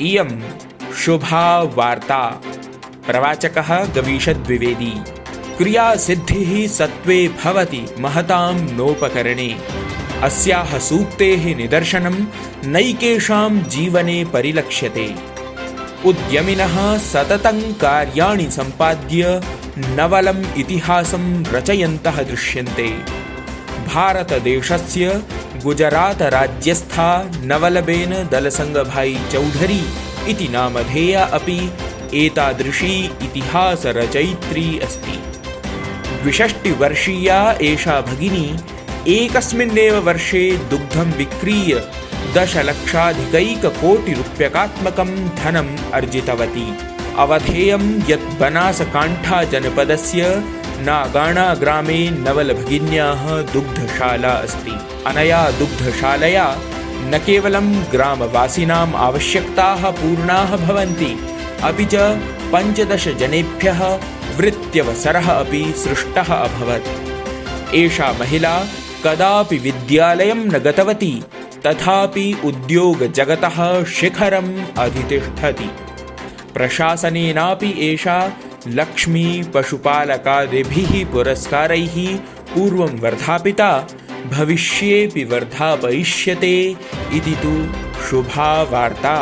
इयं शुभा वार्ता प्रवाचकः गवीषद्विवेदी क्रियासिद्धिः सत्त्वे भवति महतां नोपकरणे। अस्याः सूक्तेः निदर्शनं नैकेषां जीवने परिलक्ष्यते। उद्यमिनः सततं कार्याणि सम्पाद्य नवलम् इतिहासं रचयन्तः दृश्यन्ते। भारतदेशस्य गुजरातराज्यस्था नवलबेन दलसङ्गभाई चौधरी इति नामधेया अपि एतादृशी इतिहासरचयित्री अस्ति। द्विषष्टिवर्षीया एषा भगिनी एकस्मिन्नेव वर्षे दुग्धं विक्रीय दशलक्षाधिकैककोटिरूप्यकात्मकं धनम् अर्जितवती। अवधेयं यत् बनासकाण्ठाजनपदस्य नागाणाग्रामे नवलभगिन्याः दुग्धशाला अस्ति। अनया दुग्धशालया न केवलं ग्रामवासिनाम् आवश्यकताः पूर्णाः भवन्ति अपि च पञ्चदशजनेभ्यः वृत्यवसरः अपि सृष्टः अभवत्। एषा महिला कदापि विद्यालयं न गतवती तथापि उद्योगजगतः शिखरम् अधितिष्ठति। प्रशासनेनापि एषा लक्ष्मीपशुपालकादिभिः पुरस्कारैः पूर्वं वर्धापिता भविष्येऽपि वर्धापयिष्यते इति तु शुभा वार्ता